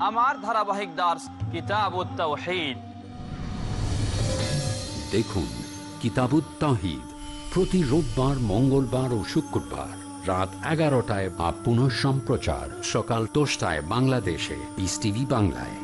আমার ধারাবাহিক দাস কিতাব তাওহিদ। দেখুন কিতাবুত্তাহিদ প্রতি রোববার, মঙ্গলবার ও শুক্রবার রাত এগারোটায় বা পুনঃ সম্প্রচার সকাল দশটায় বাংলাদেশে পিস টিভি বাংলায়।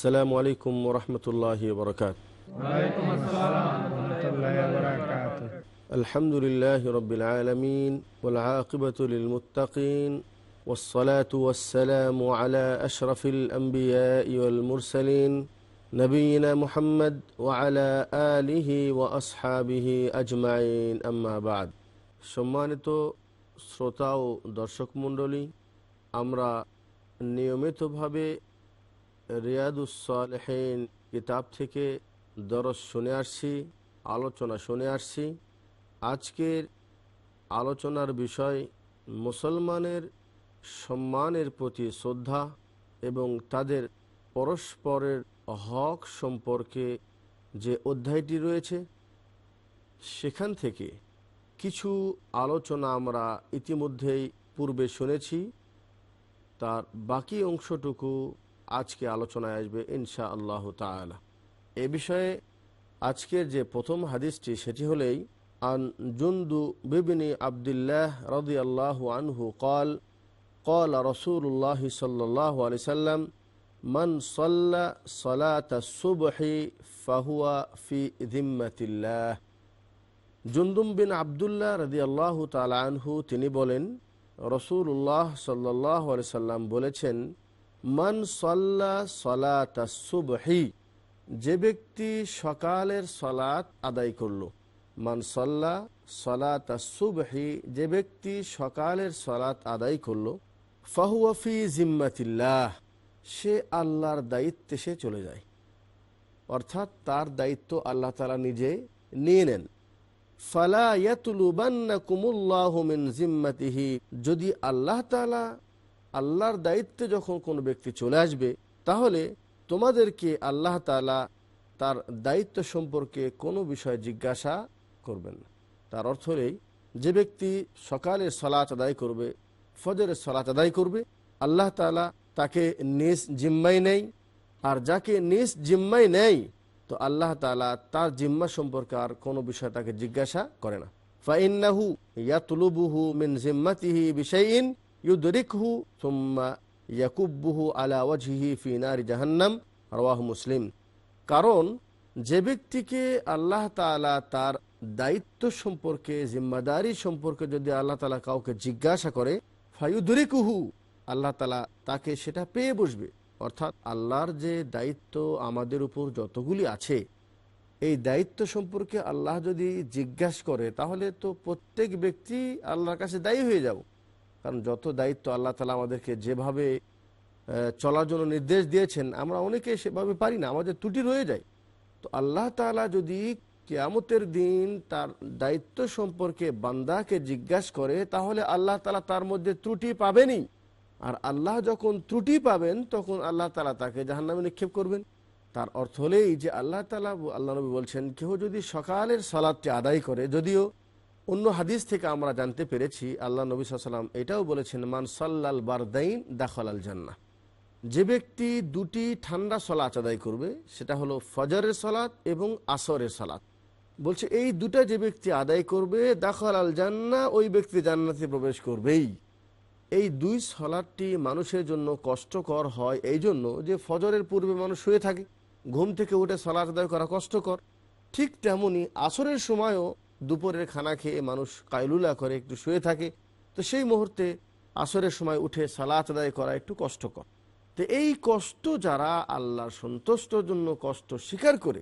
السلام عليكم ورحمة الله وبركاته وعليكم السلام ورحمة الله وبركاته الحمد لله رب العالمين والعاقبة للمتقين والصلاة والسلام على أشرف الأنبياء والمرسلين نبينا محمد وعلى آله وأصحابه أجمعين أما بعد সম্মানিত শ্রোতা ও দর্শক মণ্ডলী আমরা নিয়মিতভাবে রিয়াদুসলেহীন কিতাব থেকে দরস শুনে আসছি, আলোচনা শুনে আসছি। আজকের আলোচনার বিষয় মুসলমানের সম্মানের প্রতি শ্রদ্ধা এবং তাদের পরস্পরের হক সম্পর্কে যে অধ্যায়টি রয়েছে, সেখান থেকে কিছু আলোচনা আমরা ইতিমধ্যেই পূর্বে শুনেছি। তার বাকি অংশটুকু আজকে আলোচনায় আসবে ইনশা আল্লাহ তালা এ বিষয়ে আজকের যে প্রথম হাদিসটি, সেটি হলেই, আন জুন্দু বিবিনী আবদুল্লাহ রদি আল্লাহ আনহু কল কল রসুল্লাহ সাল্লাহ আলি সাল্লাম, মন সল্লা সলাত সুবহি ফাহুয়া ফি জিম্মাতিল্লাহ জুন্দুম বিন আবদুল্লাহ রদি আল্লাহ তালা আনহু, তিনি বলেন রসুল্লাহ সাল্লাহ আলি সাল্লাম বলেছেন মান সল্লা সলাত যে ব্যক্তি সকালের সলাত আদায় করল, মান সল্লা সলাত যে ব্যক্তি সকালের সলাত আদায় করল ফাহুয়াফি জিম্মাতিল্লাহ, সে আল্লাহর দায়িত্বে সে চলে যায়। অর্থাৎ তার দায়িত্ব আল্লাহ তালা নিজে নিয়ে নেন। ফালা ইয়াতুলুবান্নাকুমুল্লাহু মিন জিম্মাতিহি, যদি আল্লাহ তাআলা আল্লাহর দায়িত্বে যখন কোনো ব্যক্তি চলে আসবে, তাহলে তোমাদেরকে আল্লাহ তাআলা তার দায়িত্ব সম্পর্কে কোনো বিষয় জিজ্ঞাসা করবেন না। তার অর্থ হলেই, যে ব্যক্তি সকালে সলাচ আদায় করবে, ফজরের সলাচ আদায় করবে, আল্লাহ তাআলা তাকে নিজ জিম্মাই নেই আর যাকে নিজ জিম্মাই নেই তো আল্লাহ তালা তার জিম্মা সম্পর্কে আর কোনো বিষয় তাকে জিজ্ঞাসা করে না। ফাইন্নাহু ইয়াতলুবুহু মিন জিম্মাতিহি বিশাইইন ইউদরিকহু সুম্মা ইয়াকুব্বুহু আলা ওয়াজহিহি জাহান্নাম রাওয়াহু মুসলিম কারণ যে ব্যক্তিকে আল্লাহ তাআলা তার দায়িত্ব সম্পর্কে, জিম্মাদারি সম্পর্কে যদি আল্লাহ তালা কাউকে জিজ্ঞাসা করে, ফায়ুদরিকুহু, আল্লাহ তালা তাকে সেটা পেয়ে বসবে। অর্থাৎ আল্লাহর যে দায়িত্ব আমাদের উপর যতগুলি আছে, এই দায়িত্ব সম্পর্কে আল্লাহ যদি জিজ্ঞাসা করে, তাহলে তো প্রত্যেক ব্যক্তি আল্লাহর কাছে দায়ী হয়ে যাব। কারণ যত দায়িত্ব আল্লাহ তালা আমাদেরকে যেভাবে চলার জন্য নির্দেশ দিয়েছেন, আমরা অনেকে সেভাবে পারি না, আমাদের ত্রুটি রয়ে যায়। তো আল্লাহ তালা যদি কেয়ামতের দিন তার দায়িত্ব সম্পর্কে বান্দাকে জিজ্ঞাসা করে, তাহলে আল্লাহ তালা তার মধ্যে ত্রুটি পাবেনই। আর আল্লাহ যখন ত্রুটি পাবেন, তখন আল্লাহ তালা তাকে জাহান্নামে নিক্ষেপ করবেন। তার অর্থ হলেই যে আল্লাহ তালা, আল্লাহ নবী বলছেন কেউ যদি সকালের সালাদটি আদায় করে, যদিও অন্য হাদিস থেকে আমরা জানতে পেরেছি, আল্লাহ নবী সাল্লাম এটাও বলেছেন, মান সাল্লাল বারদাইন দাখল আল জান্না যে ব্যক্তি দুটি ঠান্ডা সলাচ আদায় করবে, সেটা হলো ফজরের সলাৎ এবং আসরের সলাৎ। বলছে, এই দুটা যে ব্যক্তি আদায় করবে দাখল আল জান্না ওই ব্যক্তি জান্নাতে প্রবেশ করবেই। এই দুই সলাদটি মানুষের জন্য কষ্টকর হয় এই জন্য যে ফজরের পূর্বে মানুষ শুয়ে থাকে, ঘুম থেকে উঠে সলাৎ আদায় করা কষ্টকর। ঠিক তেমনি আসরের সময়ও দুপুরের খানা খেয়ে মানুষ কায়লুলা করে একটু শুয়ে থাকে, তো সেই মুহূর্তে আসরের সময় উঠে সালাত আদায় করা একটু কষ্টকর। তো এই কষ্ট যারা আল্লাহর সন্তুষ্টর জন্য কষ্ট স্বীকার করে,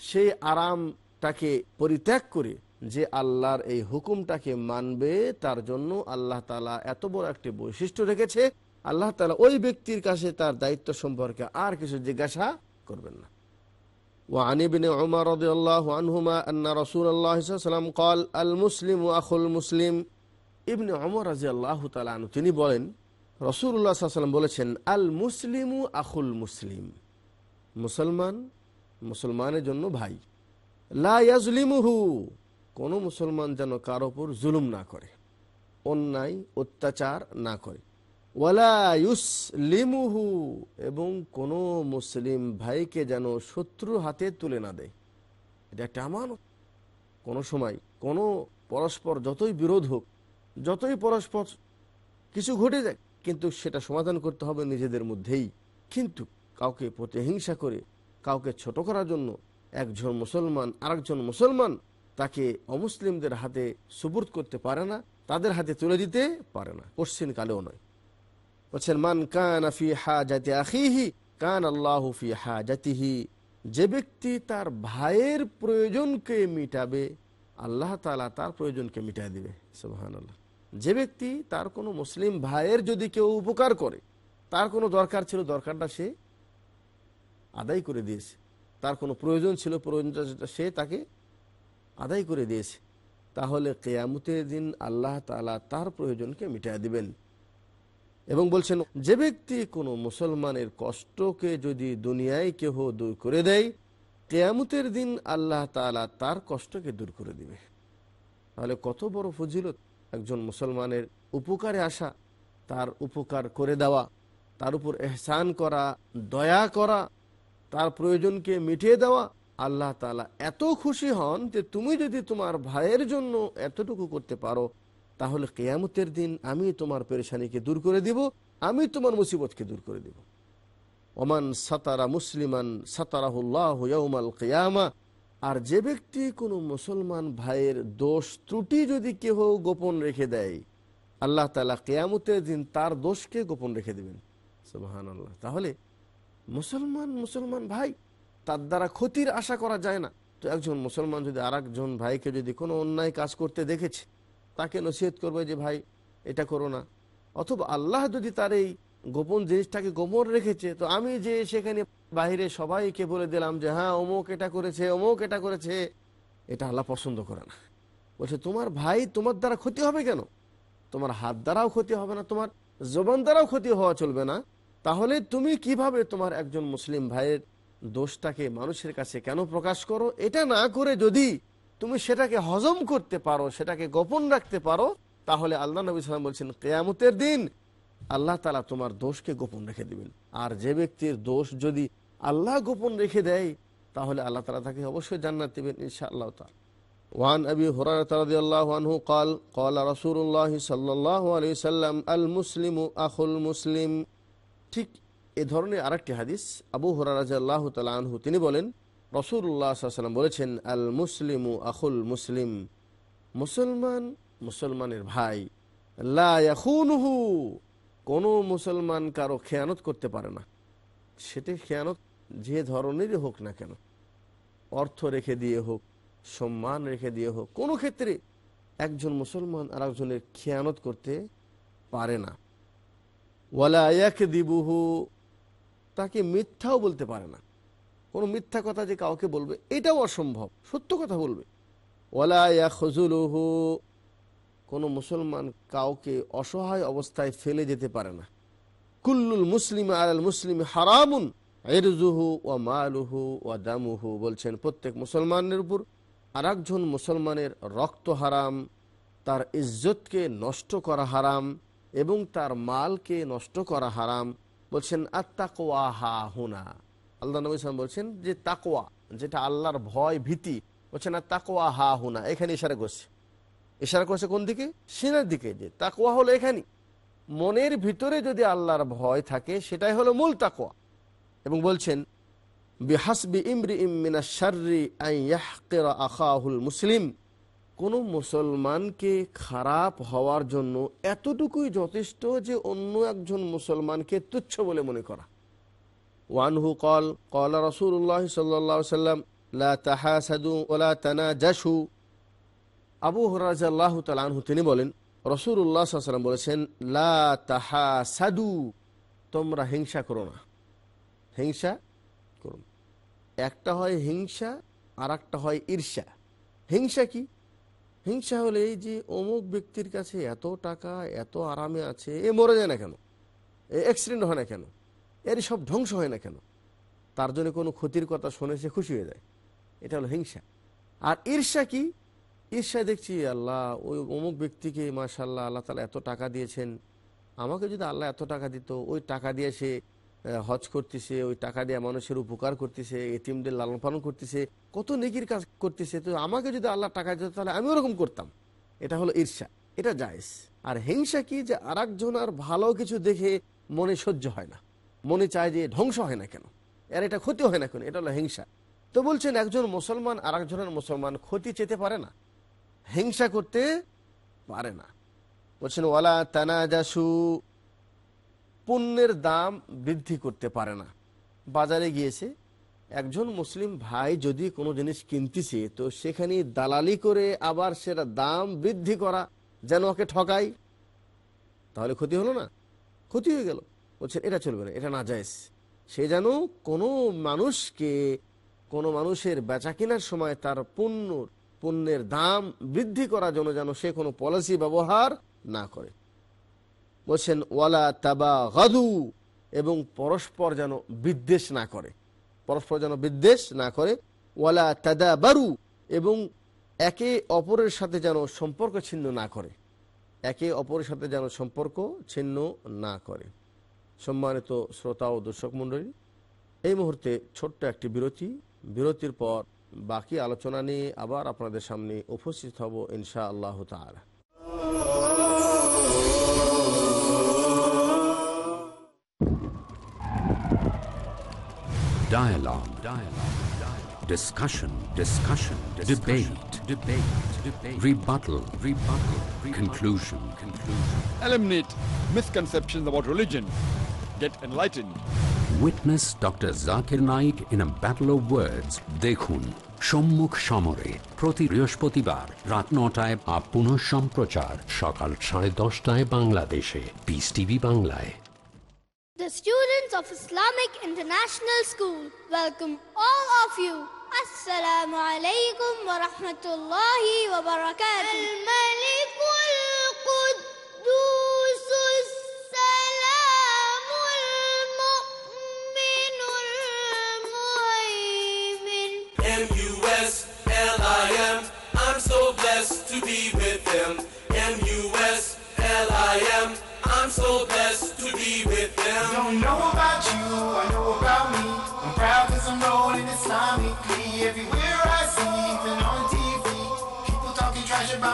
সেই আরামটাকে পরিত্যাগ করে যে আল্লাহর এই হুকুমটাকে মানবে, তার জন্য আল্লাহ তালা এত বড় একটি বৈশিষ্ট্য রেখেছে। আল্লাহ তালা ওই ব্যক্তির কাছে তার দায়িত্ব সম্পর্কে আর কিছু জিজ্ঞাসা করবেন না। وعن ابن عمر رضي الله عنهما أن رسول الله صلى الله عليه وسلم قال المسلم أخو المسلم ইবন অমর রাজি আল্লাহ তালু তিনি বলেন রসুল্লাহ সাল্লাম বলেছেন আল মুসলিমু আখুল মুসলিম মুসলমান মুসলমানের জন্য ভাই লা ইয়াজলিমুহু কোনো মুসলমান যেন কার ওপর জুলুম না করে অন্যায় অত্যাচার না করে ওয়ালা ইউসলিমুহু, এবং কোনো মুসলিম ভাইকে যেন শত্রু হাতে তুলে না দেয়। এটা একটা আমানত। কোনো সময় কোনো পরস্পর যতই বিরোধ হোক, যতই পরস্পর কিছু ঘটে যায় কিন্তু সেটা সমাধান করতে হবে নিজেদের মধ্যেই। কিন্তু কাউকে প্রতিহিংসা করে, কাউকে ছোট করার জন্য একজন মুসলমান আরেকজন মুসলমান তাকে অমুসলিমদের হাতে সুপুর্দ করতে পারে না, তাদের হাতে তুলে দিতে পারে না। পশ্চিমকালেও নয়। বলছেন, মান কান ফি হা জাতি আখিহি, কান আল্লাহ ফি হা জাতিহি যে ব্যক্তি তার ভাইয়ের প্রয়োজনকে মিটাবে, আল্লাহ তালা তার প্রয়োজনকে মিটাই দিবে সুবাহান আল্লাহ যে ব্যক্তি তার কোনো মুসলিম ভাইয়ের যদি কেউ উপকার করে, তার কোনো দরকার ছিল, দরকারটা সে আদায় করে দিয়েছে। তার কোনো প্রয়োজন ছিল, প্রয়োজনটা সে তাকে আদায় করে দিয়েছে। তাহলে কেয়ামতের দিন আল্লাহ তালা তার প্রয়োজনকে মিটাই দিবেন। এবং বলছেন, যে ব্যক্তি কোনো মুসলমানের কষ্টকে যদি দুনিয়ায় কেহ দূর করে দেয়, কেয়ামতের দিন আল্লাহ তালা তার কষ্টকে দূর করে দিবে। তাহলে কত বড় ফজিলত একজন মুসলমানের উপকারে আসা, তার উপকার করে দেওয়া, তার উপর এহসান করা, দয়া করা, তার প্রয়োজনকে মিটিয়ে দেওয়া। আল্লাহ তালা এত খুশি হন যে তুমি যদি তোমার ভাইয়ের জন্য এতটুকু করতে পারো তাহলে কেয়ামতের দিন আমি তোমার পেরেশানিকে দূর করে দিব, আমি তোমার মুসিবতকে দূর করে দিব। ওমান সাতারা মুসলিমান সাতারাহুল্লাহমাল কেয়ামা, আর যে ব্যক্তি কোনো মুসলমান ভাইয়ের দোষ ত্রুটি যদি কেহ গোপন রেখে দেয়, আল্লাহ তালা কেয়ামতের দিন তার দোষকে গোপন রেখে দেবেন। সুবাহান আল্লাহ তাহলে মুসলমান মুসলমান ভাই, তার দ্বারা ক্ষতির আশা করা যায় না। তো একজন মুসলমান যদি আর ভাইকে যদি কোনো অন্যায় কাজ করতে দেখেছে তাকে নসিহত করবে যে, ভাই, এটা করো না। অথবা আল্লাহ যদি তার এই গোপন জিনিসটাকে গোপন রেখেছে, তো আমি যে সেখানে বাহিরে সবাইকে বলে দিলাম যে হ্যাঁ অমুক এটা করেছে, অমুক এটা করেছে। এটা আল্লাহ পছন্দ করে না। বলছে, তোমার ভাই তোমার দ্বারা ক্ষতি হবে কেন? তোমার হাত দ্বারাও ক্ষতি হবে না, তোমার জবান দ্বারাও ক্ষতি হওয়া চলবে না। তাহলে তুমি কীভাবে তোমার একজন মুসলিম ভাইয়ের দোষটাকে মানুষের কাছে কেন প্রকাশ করো? এটা না করে যদি তুমি সেটাকে হজম করতে পারো সেটাকে গোপন রাখতে পারো তাহলে আল্লাহ নবী সালাম বলছেন কেয়ামতের দিন আল্লাহ তালা তোমার দোষকে গোপন রেখে দিবেন আর যে ব্যক্তির দোষ যদি আল্লাহ গোপন রেখে দেয় তাহলে আল্লাহ তালা তাকে অবশ্যই জান্নাত দেবেন ইনশা আল্লাহ তালা وعن أبي هريرة رضي الله عنه قال قال رسول الله صلى الله عليه وسلم المسلم أخو المسلم ঠিক এ ধরনের আরেকটি হাদিস আবু হরারাজ আল্লাহ তালা আনহু তিনি বলেন রসুল্লাহ বলেছেন আল মুসলিমু আখুল মুসলিম। মুসলমান মুসলমানের ভাই। লাহু কোনো মুসলমান কারও খেয়ানত করতে পারে না। সেটি খেয়ানত যে ধরনেরই হোক না কেন। অর্থ রেখে দিয়ে হোক, সম্মান রেখে দিয়ে হোক, কোনো ক্ষেত্রে একজন মুসলমান আর একজনের খেয়ানত করতে পারে না। ওয়ালা দিবুহু তাকে মিথ্যাও বলতে পারে না। কোনো মিথ্যা কথা যে কাউকে বলবে, এটাও অসম্ভব। সত্য কথা বলবে। ওয়ালা খজুলহু কোনো মুসলমান কাউকে অসহায় অবস্থায় ফেলে যেতে পারে না। কুল্লুল মুসলিম আল মুসলিম হারামুন এরজুহু ও মালুহু ও দামুহু বলছেন প্রত্যেক মুসলমানের উপর। আর মুসলমানের রক্ত হারাম, তার ইজ্জতকে নষ্ট করা হারাম এবং তার মালকে নষ্ট করা হারাম বলছেন আত্মাকোয়া হা হুনা। আল্লাহ নবী সালাম বলছেন যে তাকোয়া যেটা আল্লাহর ভয়, ভীতি, বলছেন আর তাকোয়া হা হুনা এখানে ইশারা করছে। ইশারা করছে কোন দিকে? সিনার দিকে, যে তাকোয়া হলো এখানে। মনের ভিতরে যদি আল্লাহর ভয় থাকে, সেটাই হলো মূল তাকোয়া এবং বলছেন, বিহাসবি ইমরি ইমিনা আখাহুল মুসলিম। কোনো মুসলমানকে খারাপ হওয়ার জন্য এতটুকুই যথেষ্ট যে অন্য একজন মুসলমানকে তুচ্ছ বলে মনে করা। ওয়ানহু কল, কলা রসুল্লাহ সাল্লাহ সাল্লাম লা তাহাসাদু ওলা তানা জাসু আবু হরাজাল্লাহ তালানহু তিনি বলেন রসুল্লাহ সাল্লাম বলেছেন, লা তাহা সাদু তোমরা হিংসা করো না। হিংসা করো একটা হয় হিংসা আর একটা হয় ঈর্ষা। হিংসা কি? হিংসা হলে এই যে অমুক ব্যক্তির কাছে এত টাকা, এত আরামে আছে, এ মরে যায় না কেন? এ অ্যাক্সিডেন্ট হয় না কেন? এর সব ধ্বংস হয় না কেন? তার জন্য কোনো ক্ষতির কথা শুনে সে খুশি হয়ে যায়। এটা হলো হিংসা। আর ঈর্ষা কি? ঈর্ষা দেখছি, আল্লাহ, ওই অমুক ব্যক্তিকে মাশাল্লাহ আল্লাহ তালা এত টাকা দিয়েছেন। আমাকে যদি আল্লাহ এত টাকা দিত, ওই টাকা দিয়ে সে হজ করতেছে, ওই টাকা দিয়ে মানুষের উপকার করতেছে এটিমদের লালন পালন করতেছে, কত নেকির কাজ করতেছে। তো আমাকে যদি আল্লাহ টাকা দিত, তাহলে আমি ওরকম করতাম। এটা হলো ঈর্ষা, এটা জায়েজ। আর হিংসা কি? যে আর ভালো কিছু দেখে মনে সহ্য হয় না। মনে চায় যে ধ্বংস হয় না কেন? এর এটা ক্ষতি হয় না কেন? এটা হলো হিংসা। তো বলছেন, একজন মুসলমান আর একজনের মুসলমান ক্ষতি চেতে পারে না? হিংসা করতে পারে না। বলছেন, ওয়ালা তানাজাসু, পণ্যের দাম বৃদ্ধি করতে পারে না। বাজারে গিয়েছে, একজন মুসলিম ভাই যদি কোনো জিনিস কিনতেছে, তো সেখানে দালালি করে আবার সেটা দাম বৃদ্ধি করা যেন ওকে ঠকাই তাহলে ক্ষতি হলো না? ক্ষতি হয়ে গেল। বলছেন, এটা চলবে না, এটা না যায় সে যেন কোনো মানুষকে, কোনো মানুষের বেচা কেনার সময় তার পণ্য, পণ্যের দাম বৃদ্ধি করার জন্য যেন সে কোনো পলিসি ব্যবহার না করে। বলছেন, ওয়ালা তাবা গাদু এবং পরস্পর যেন বিদ্বেষ না করে। পরস্পর যেন বিদ্বেষ না করে। ওয়ালা তাদা বারু এবং একে অপরের সাথে যেন সম্পর্ক ছিন্ন না করে। একে অপরের সাথে যেন সম্পর্ক ছিন্ন না করে। সম্মানিত শ্রোতা ও দর্শক মণ্ডলী এই মুহূর্তে ছোট্ট একটি বিরতি বিরতির পর বাকি আলোচনা নিয়ে আবার আপনাদের সামনে উপস্থিত হব ইনশা আল্লাহ তাআলা Dialogue. Dialogue. Discussion. Discussion. Discussion. Debate. Debate. Debate. Rebuttal. Rebuttal. Rebuttal. Conclusion. Conclusion. Eliminate misconceptions about religion. Get enlightened. Witness Dr. Zakir Naik in a battle of words. দেখুন সম্মুখ সমরে প্রতি বৃহস্পতিবার রাত নটায় আপ পুনঃ সম্প্রচার সকাল সাড়ে দশটায় বাংলাদেশে পিস টিভি বাংলায় The students of Islamic International School welcome all of you. Assalamu alaikum wa rahmatullahi wa barakatuh.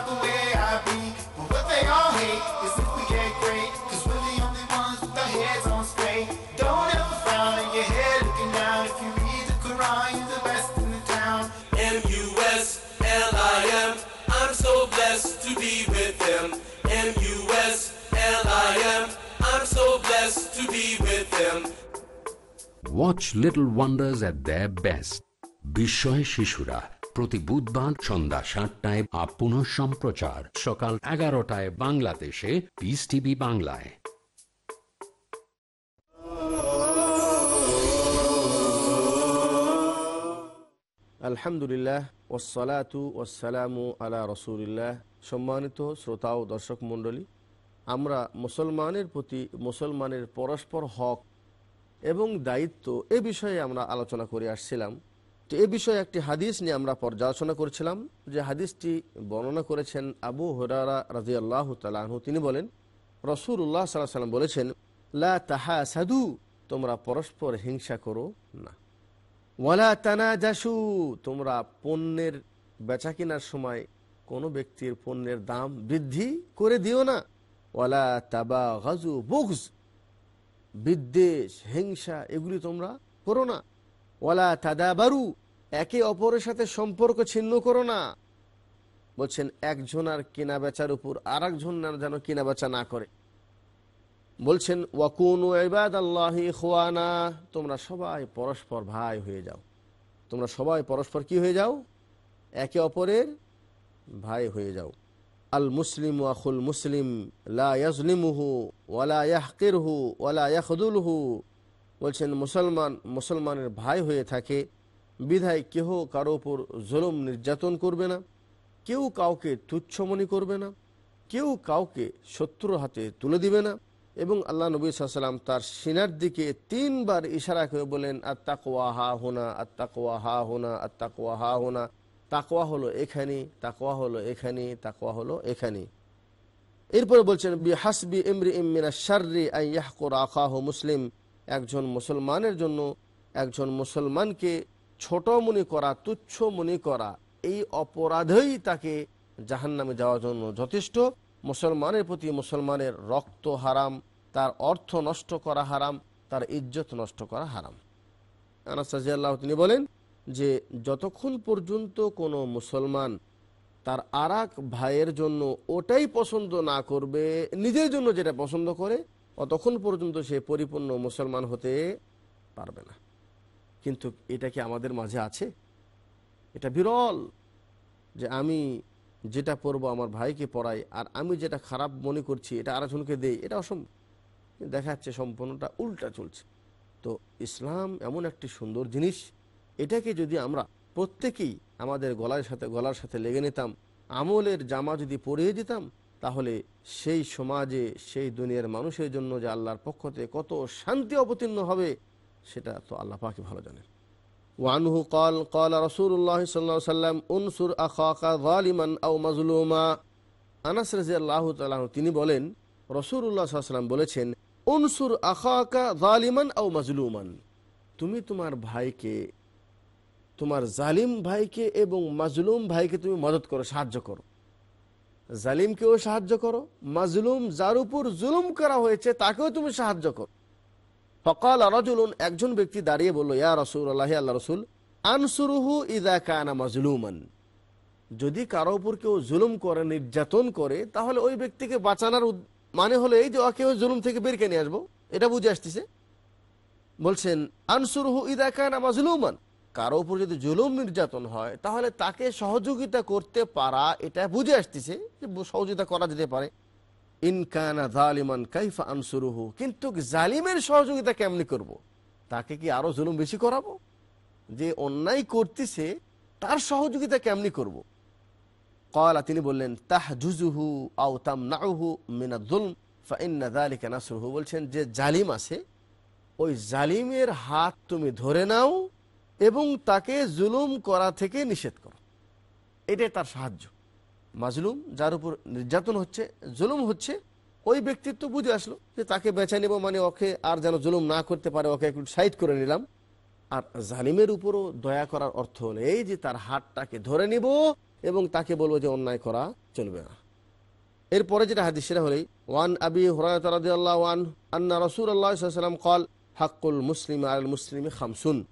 the way I be. But what they all hate is if we get great. Cause we're the only ones with our heads on straight. Don't ever frown on your head looking down. If you read the Quran, you're the best in the town. M-U-S-L-I-M. I'm so blessed to be with him. M-U-S-L-I-M. I'm so blessed to be with him. Watch little wonders at their best বিস্ময় শিশুরা প্রতি বুধবার সন্ধ্যা সাতটায় up পুনঃ সম্প্রচার। সকাল এগারোটায় বাংলাদেশে পিস টিভি বাংলায়। আলহামদুলিল্লাহ ওসালাতু ওসালামু আলা রসুলিল্লাহ। সম্মানিত শ্রোতা ও দর্শক মণ্ডলী, আমরা মুসলমানের প্রতি মুসলমানের পরস্পর হক এবং দায়িত্ব এ বিষয়ে আমরা আলোচনা করে আসছিলাম। তো এ বিষয়ে একটি হাদিস নিয়ে আমরা পর্যালোচনা করেছিলাম, যে হাদিসটি বর্ণনা করেছেন আবু হরারা রাজি আল্লাহ তালাহু তিনি বলেন রসুল উল্লাহ সাল্লাহ সাল্লাম বলেছেন, লা তাহা সাধু তোমরা পরস্পর হিংসা করো না। ওয়ালা তানা জাসু তোমরা পণ্যের বেচা কেনার সময় কোনো ব্যক্তির পণ্যের দাম বৃদ্ধি করে দিও না। ওয়ালা তাবা গাজু বুকস বিদ্বেষ, হিংসা, এগুলি তোমরা করো না। ওয়ালা তাদাবারু, একে অপরের সাথে সম্পর্ক ছিন্ন করো না। বলছেন একজনার কেনা বেচার উপর আর একজন যেন কেনা বেচা না করে। বলছেন, ওয়াকুন ইবাদ আল্লাহি খোয়ানা তোমরা সবাই পরস্পর ভাই হয়ে যাও। তোমরা সবাই পরস্পর কি হয়ে যাও? একে অপরের ভাই হয়ে যাও। আল মুসলিম আখুল মুসলিম, লা ইয়াজলিমুহু, ওয়ালা ইয়াহকিরহু, ওয়ালা ইয়াখদুলহু। বলছেন, মুসলমান, মুসলমানের ভাই হয়ে থাকে, বিধায় কেহ কারও উপর জুলুম নির্যাতন করবে না, কেউ কাউকে তুচ্ছ মনে করবে না, কেউ কাউকে শত্রুর হাতে তুলে দিবে না। এবং আল্লাহ নবী সাল্লাম তার সিনার দিকে তিনবার ইশারা করে বলেন আত্মাকোয়া হা হোনা আত্মাকোয়া হা হোনা আত্মাকোয়া হা হোনা। তাকোয়া হলো এখানে তাকোয়া হলো এখানে তাকোয়া হলো এখানে। এরপরে বলছেন বি হাসবি ইমরি ইমিনা শার্রি আইয়াহকুর আখাহ মুসলিম। একজন মুসলমানের জন্য একজন মুসলমানকে ছোট মনে করা, তুচ্ছ মনে করা, এই অপরাধেই তাকে জাহান্নামে যাওয়ার জন্য যথেষ্ট। মুসলমানের প্রতি মুসলমানের রক্ত হারাম, তার অর্থ নষ্ট করা হারাম, তার ইজ্জত নষ্ট করা হারাম। আনাসাজিয়াল্লাহ তিনি বলেন যে, যতক্ষণ পর্যন্ত কোনো মুসলমান তার আর ভাইয়ের জন্য ওটাই পছন্দ না করবে, নিজের জন্য যেটা পছন্দ করে অতক্ষণ পর্যন্ত সে পরিপূর্ণ মুসলমান হতে পারবে না। কিন্তু এটা কি আমাদের মাঝে আছে? এটা বিরল যে আমি যেটা পড়ব আমার ভাইকে পড়াই আর আমি যেটা খারাপ মনে করছি এটা আরেকজনকে দেই, এটা অসম্ভব। দেখা যাচ্ছে সম্পূর্ণটা উল্টা চলছে। তো ইসলাম এমন একটি সুন্দর জিনিস, এটাকে যদি আমরা প্রত্যেকেই আমাদের গলার সাথে গলার সাথে লেগে নিতাম, আমলের জামা যদি পরিয়ে দিতাম তাহলে সেই সমাজে, সেই দুনিয়ার মানুষের জন্য যে আল্লাহর পক্ষ থেকে কত শান্তি অবতীর্ণ হবে, সেটা তো আল্লাহ পাকে ভালো জানেন। ওয়ানহু কল কল রসুল্লাহ সাল্লাহ সাল্লাম, উনসুর আখা জালিমান মাজলুমা। আনাস রাজি আল্লাহ তিনি বলেন রসুল্লাহ সাল্লাম বলেছেন, উনসুর আখাকা জালিমান আও মাজলুমান। তুমি তোমার ভাইকে, তোমার জালিম ভাইকে এবং মাজলুম ভাইকে তুমি মদত করো, সাহায্য করো। জালিমকেও সাহায্য করো, মাজলুম যার উপর জুলুম করা হয়েছে তাকেও তুমি সাহায্য করো। ফকাল রজুলুন একজন ব্যক্তি দাঁড়িয়ে বলল, ইয়া রসুল আল্লাহ আল্লাহ রসুল, আনসুরুহু ইদা কানা মাজলুমান। যদি কারও উপর কেউ জুলুম করে, নির্যাতন করে, তাহলে ওই ব্যক্তিকে বাঁচানোর মানে হলো এই যে ওকে জুলুম থেকে বের নিয়ে আসব। এটা বুঝে আসতেছে। বলছেন, আনসুরুহু ইদা কানা মাজলুমান। কারও উপর যদি জুলুম নির্যাতন হয়, তাহলে তাকে সহযোগিতা করতে পারা, এটা বুঝে আসতেছে যে সহযোগিতা করা যেতে পারে ইনকানা জালিমান কাইফা আনসুরুহু, কিন্তু জালিমের সহযোগিতা কেমনি করব। তাকে কি আরও জুলুম বেশি করাবো যে অন্যায় করতেছে, তার সহযোগিতা কেমনি করব। কলা তিনি বললেন তাহ জুজুহু আউ তাম নাহু মিনা জুলম ফাইনালিকা নাসরুহু বলছেন, যে জালিম আছে, ওই জালিমের হাত তুমি ধরে নাও এবং তাকে জুলুম করা থেকে নিষেধ করো। এটাই তার সাহায্য। মাজলুম, যার উপর নির্যাতন হচ্ছে, জুলুম হচ্ছে, ওই ব্যক্তিত্ব বুঝে আসলো যে তাকে বেছে নেব মানে ওকে আর যেন জুলুম না করতে পারে, ওকে একটু সাইড করে নিলাম। আর জালিমের উপরও দয়া করার অর্থ হলো এই যে তার হাতটাকে ধরে নিব এবং তাকে বলব যে অন্যায় করা চলবে না। এরপরে যেটা হাদিস, সেটা হলেই ওয়ান আবি হরাত ওয়ান আন্না রসুল আল্লাহ কল, হাক্কুল মুসলিম আল মুসলিম খামসুন।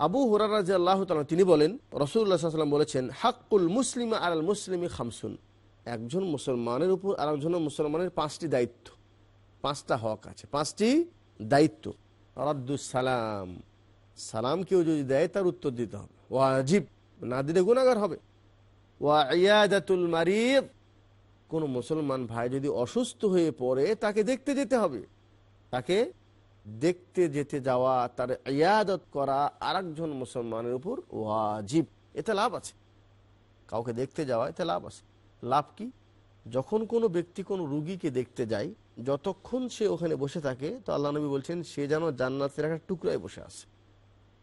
আবু হুরারা যে আল্লাহ তিনি বলেন রসুল্লাহ রসুল্লাহাম বলেছেন, হাক্কুল মুসলিম আল মুসলিম খামসুন। একজন মুসলমানের উপর আর একজন মুসলমানের পাঁচটি দায়িত্ব। পাঁচটা হক আছে। পাঁচটি দায়িত্ব। সালাম। সালাম কেউ যদি দেয়, তার উত্তর দিতে হবে। ওয়াজিব। না দিলে গুণাগার হবে। ওয়া ইয়াদাতুল মারিদ। কোনো মুসলমান ভাই যদি অসুস্থ হয়ে পড়ে, তাকে দেখতে যেতে হবে। তাকে দেখতে, যেতে যাওয়া, তার ইয়াদত করা আরেকজন মুসলমানের উপর ওয়াজিব। এতে লাভ আছে। কাউকে দেখতে যাওয়া, এতে লাভ আছে। লাভ কি? যখন কোনো ব্যক্তি কোনো রুগীকে দেখতে যায়, যতক্ষণ সে ওখানে বসে থাকে, তো আল্লাহ নবী বলছেন, সে যেন জান্নাতের একটা টুকরায় বসে আছে।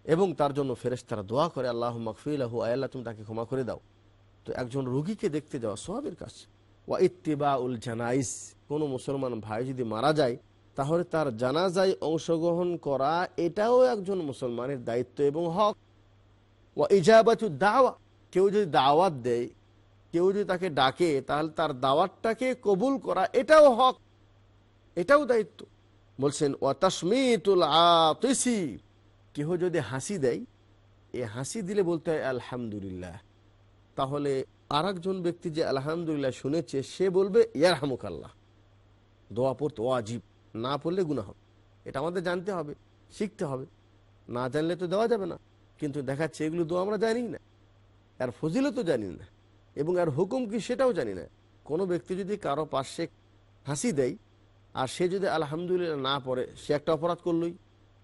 এবং তার জন্য ফেরেশতারা দোয়া করে আল্লাহ মকফিলাহু আয়াল্লাহ তুমি তাকে ক্ষমা করে দাও। তো একজন রুগীকে দেখতে যাওয়া সোহাবের কাজ। ওয়া ইত্তিবা উল জানাইস কোনো মুসলমান ভাই যদি মারা যায় তাহলে তার জানাজায় অংশগ্রহণ করা এটাও একজন মুসলমানের দায়িত্ব এবং হক। ওয়া ইজাবাতু দাওয়া। কেউ যদি দাওয়াত দেয়, কেউ যদি তাকে ডাকে, তাহলে তার দাওয়াতটাকে কবুল করা এটাও হক, এটাও দায়িত্ব। বলছেন, ওয়া তাসমিতুল আতিসি। কেহ যদি হাসি দেয়, এ হাসি দিলে বলতে হয়, আলহামদুলিল্লাহ। তাহলে আর ব্যক্তি যে আলহামদুলিল্লাহ শুনেছে, সে বলবে ইয়ার হামুক আল্লাহ দোয়া পড়তে ওয়াজিব। না পড়লে গুণা হবে এটা আমাদের জানতে হবে, শিখতে হবে। না জানলে তো দেওয়া যাবে না। কিন্তু দেখাচ্ছে এগুলো দোয়া আমরা জানি না। আর ফজিলত তো জানি না। এবং আর হুকুম কি সেটাও জানি না। কোনো ব্যক্তি যদি কারও পাশে হাসি দেয়, আর সে যদি আলহামদুলিল্লাহ না পড়ে, সে একটা অপরাধ করলই।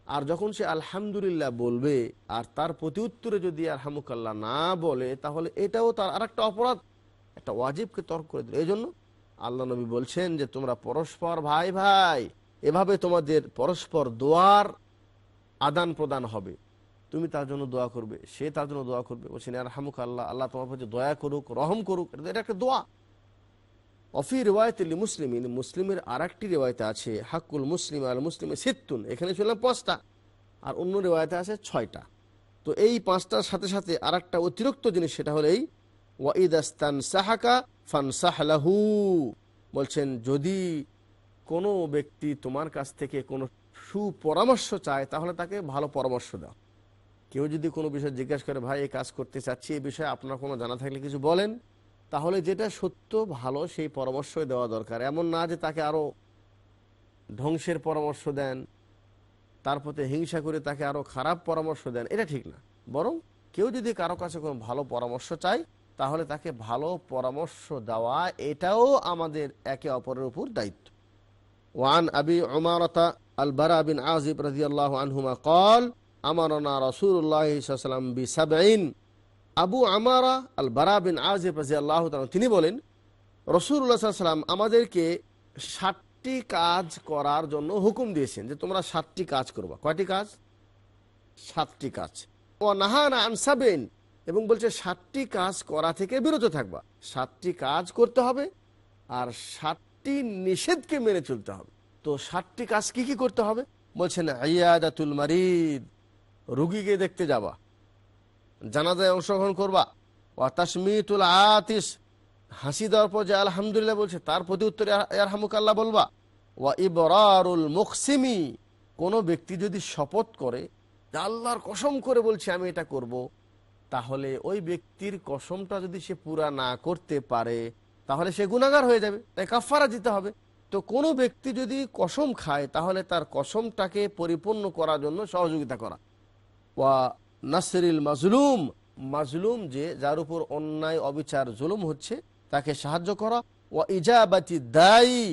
আর যখন সে আলহামদুলিল্লাহ বলবে, আর তার প্রতি উত্তরে যদি আর আলহামুকাল্লাহ না বলে, তাহলে এটাও তার আর একটা অপরাধ, একটা ওয়াজিবকে তর্ক করে দিল। এই জন্য আল্লাহ নবী বলছেন যে, তোমরা পরস্পর ভাই ভাই, এভাবে তোমাদের পরস্পর দোয়ার আদান প্রদান হবে। তুমি তার জন্য দোয়া করবে, সে তার জন্য দোয়া করবে। বলছেন, আরহামুক আল্লাহ আল্লাহ তোমার প্রতি দয়া করুক, রহম করুক। এটা একটা দোয়া। অফি রেওয়ায়ত মুসলিমিন, মুসলিমের আর একটি রেওয়ায়তে আছে, হাক্কুল মুসলিম আল মুসলিমে সিত্তুন। এখানে শুনলাম পাঁচটা, আর অন্য রেওয়ায়তে আছে ছয়টা। তো এই পাঁচটার সাথে সাথে আর একটা অতিরিক্ত জিনিস, সেটা হলো এই ওয়াইদাস্তান সাহাকা ফান সাহলাহু বলছেন, যদি কোনো ব্যক্তি তোমার কাছ থেকে কোনো সুপরামর্শ চায়, তাহলে তাকে ভালো পরামর্শ দাও। কেউ যদি কোনো বিষয় জিজ্ঞাসা করে, ভাই, এই কাজ করতে চাচ্ছি, এই বিষয়ে আপনার কোনো জানা থাকলে কিছু বলেন? তাহলে যেটা সত্য, ভালো, সেই পরামর্শই দেওয়া দরকার। এমন না যে তাকে আরও ধ্বংসের পরামর্শ দেন, তার প্রতি হিংসা করে তাকে আরও খারাপ পরামর্শ দেন, এটা ঠিক না। বরং কেউ যদি কারও কাছে কোনো ভালো পরামর্শ চায় তাহলে তাকে ভালো পরামর্শ দেওয়া, এটাও আমাদের একে অপরের উপর দায়িত্ব। ওয়ান আবি অমারতা আলবারা বিন আজিব রাজিয়াল্লাহ আনহুমা কল আমারনা রসুল্লাহাম বি সাবাইন আবু আমারা আল বারা বিন আজিব রাজিয়াল্লাহ তিনি বলেন রসুল্লাহ সাল্লাম আমাদেরকে ষাটটি কাজ করার জন্য হুকুম দিয়েছেন যে তোমরা ষাটটি কাজ করবা। কয়টি কাজ? সাতটি কাজ। ও নাহানা আনসাবেন এবং বলছে, সাতটি কাজ করা থেকে বিরত থাকবা। সাতটি কাজ করতে হবে আর সাতটি নিষেধকে মেনে চলতে হবে। তো সাতটি কাজ কি কি করতে হবে? বলছেন আয়াদাতুল মারিদ, রুগীকে দেখতে যাবা। জানাজায় অংশগ্রহণ করবা। ও তাসমিতুল আতিস হাসি দেওয়ার পর যে আলহামদুলিল্লাহ বলছে, তার প্রতি উত্তরে আল্লাহ বলবা। ওয়া ইবরারুল মুকসিমি কোনো ব্যক্তি যদি শপথ করে আল্লাহর কসম করে বলছে, আমি এটা করব। তাহলে ওই ব্যক্তির কসমটা যদি সে পুরা না করতে পারে, তাহলে সে গুণাগার হয়ে যাবে, তাই কাফারা দিতে হবে। তো কোনো ব্যক্তি যদি কসম খায়, তাহলে তার কসমটাকে পরিপূর্ণ করার জন্য সহযোগিতা করা। ওয়া নাসরিল মাজলুম মাজলুম যে যার উপর অন্যায়, অবিচার, জুলুম হচ্ছে, তাকে সাহায্য করা। ওয়া ইজাবাতি দায়ী,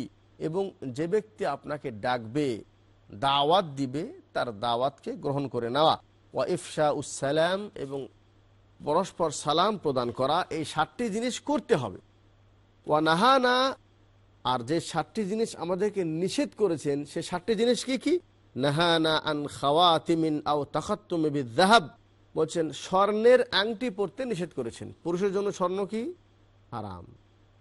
এবং যে ব্যক্তি আপনাকে ডাকবে, দাওয়াত দিবে, তার দাওয়াতকে গ্রহণ করে নেওয়া। ওয়া ইফশা উসালাম এবং পরস্পর সালাম প্রদান করা, এই সাতটি জিনিস করতে হবে। ওয়া নাহানা, আর যে সাতটি জিনিস আমাদেরকে নিষেধ করেছেন, সে সাতটি জিনিস কি কি? নাহানা আন খাওয়াতিমিন আও তাখাত্তুমে বিদ্যাহাব। বলছেন, স্বর্ণের আংটি পরতে নিষেধ করেছেন। পুরুষের জন্য স্বর্ণ কি? হারাম।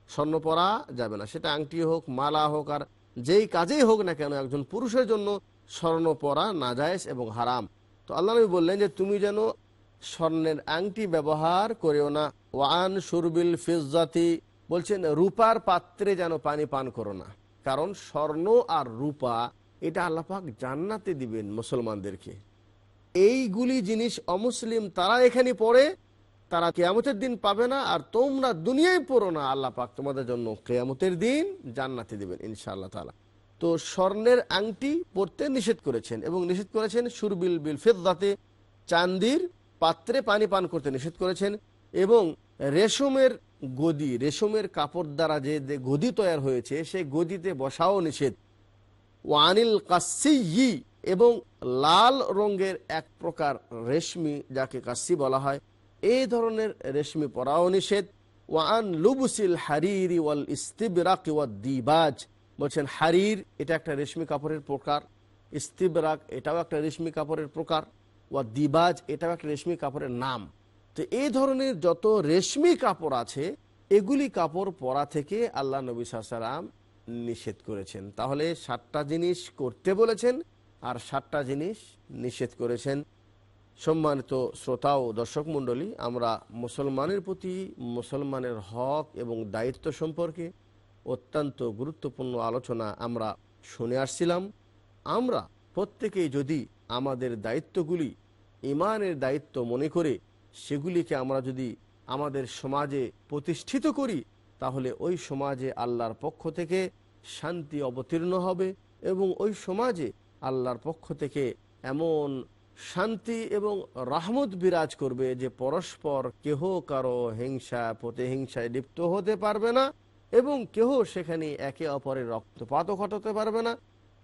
স্বর্ণ পরা যাবে না। সেটা আংটি হোক, মালা হোক, আর যেই কাজেই হোক না কেন, একজন পুরুষের জন্য স্বর্ণ পরা নাজায়েজ এবং হারাম। তো আল্লাহ নবী বললেন যে, তুমি যেন স্বর্ণের আংটি ব্যবহার করেও না। ওয়ান সুরবিল ফিজাতি বলছেন, রূপার পাত্রে যেন পানি পান করো না। কারণ স্বর্ণ আর রূপা, এটা আল্লাপাক জান্নাতে দিবেন মুসলমানদেরকে। এইগুলি জিনিস অমুসলিম তারা এখানে পড়ে, তারা কেয়ামতের দিন পাবে না, আর তোমরা দুনিয়ায় পড়ো না আল্লাহ পাক তোমাদের জন্য কেয়ামতের দিন জান্নাতে দিবেন, ইনশাআল্লাহ তালা তো স্বর্ণের আংটি পরতে নিষেধ করেছেন, এবং নিষেধ করেছেন সুরবিল বিল ফেদাতে চান্দির পাত্রে পানি পান করতে নিষেধ করেছেন এবং রেশমের গদি, রেশমের কাপড় দ্বারা যে গদি তৈরি হয়েছে, সেই গদিতে বসাও নিষেধ। ওয়ানিল কাসি এবং লাল রঙের এক প্রকার রেশমি, যাকে কাসি বলা হয় এই ধরনের রেশমি পরাও নিষেধ। ওয়ান লুবুসিল হারির ওয়াল ইস্তিবরাক ওয়াদ দিবাজ। বলছেন, হারির এটা একটা রেশমি কাপড়ের প্রকার, ইস্তিবরাক এটাও একটা রেশমি কাপড়ের প্রকার। ওয়া দিবাজ এটাও একটা রেশমি কাপড়ের নাম। তো এই ধরনের যত রেশমি কাপড় আছে, এগুলি কাপড় পরা থেকে আল্লাহ নবী সাল্লাম নিষেধ করেছেন। তাহলে সাতটা জিনিস করতে বলেছেন আর সাতটা জিনিস নিষেধ করেছেন। সম্মানিত শ্রোতা ও দর্শক মণ্ডলী, আমরা মুসলমানের প্রতি মুসলমানের হক এবং দায়িত্ব সম্পর্কে অত্যন্ত গুরুত্বপূর্ণ আলোচনা আমরা শুনে আসছিলাম। আমরা প্রত্যেকেই যদি আমাদের দায়িত্বগুলি ইমানের দায়িত্ব মনে করে সেগুলিকে আমরা যদি আমাদের সমাজে প্রতিষ্ঠিত করি, তাহলে ওই সমাজে আল্লাহর পক্ষ থেকে শান্তি অবতীর্ণ হবে এবং ওই সমাজে আল্লাহর পক্ষ থেকে এমন শান্তি এবং রাহমত বিরাজ করবে যে পরস্পর কেহ কারও হিংসা, প্রতিহিংসায় লিপ্ত হতে পারবে না এবং কেহ সেখানে একে অপরের রক্তপাতও ঘটাতে পারবে না।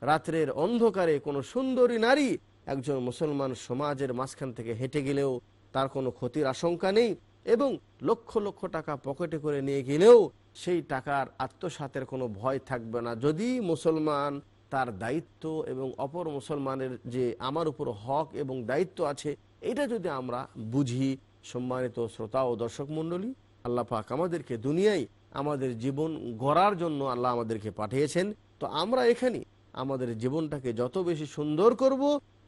রাত্রের অন্ধকারে কোনো সুন্দরী নারী একজন মুসলমান সমাজের মাঝখান থেকে হেঁটে গেলেও তার কোনো ক্ষতির আশঙ্কা নেই এবং লক্ষ লক্ষ টাকা পকেটে করে নিয়ে গেলেও সেই টাকার আত্মসাতের কোনো ভয় থাকবে না। যদি মুসলমান তার দায়িত্ব এবং অপর মুসলমানের যে আমার উপর হক এবং দায়িত্ব আছে, এটা যদি আমরা বুঝি, সম্মানিত শ্রোতা ও দর্শক মণ্ডলী, আল্লাহ পাক আমাদেরকে দুনিয়ায় আমাদের জীবন গড়ার জন্য আল্লাহ আমাদেরকে পাঠিয়েছেন। তো আমরা এখানে আমাদের জীবনটাকে যত বেশি সুন্দর করব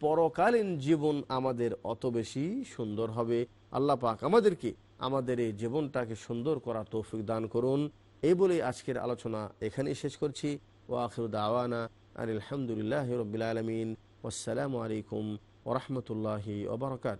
পরকালীন জীবন আমাদের অত বেশি সুন্দর হবে। আল্লাহ পাক আমাদেরকে আমাদের এই জীবনটাকে সুন্দর করা তৌফিক দান করুন। এই বলে আজকের আলোচনা এখানেই শেষ করছি। ও আখির দাওয়ানা আর আলহামদুলিল্লাহ রবিল আলমিন। আসসালামু আলাইকুম ওরহমতুল্লাহি ওবরকাত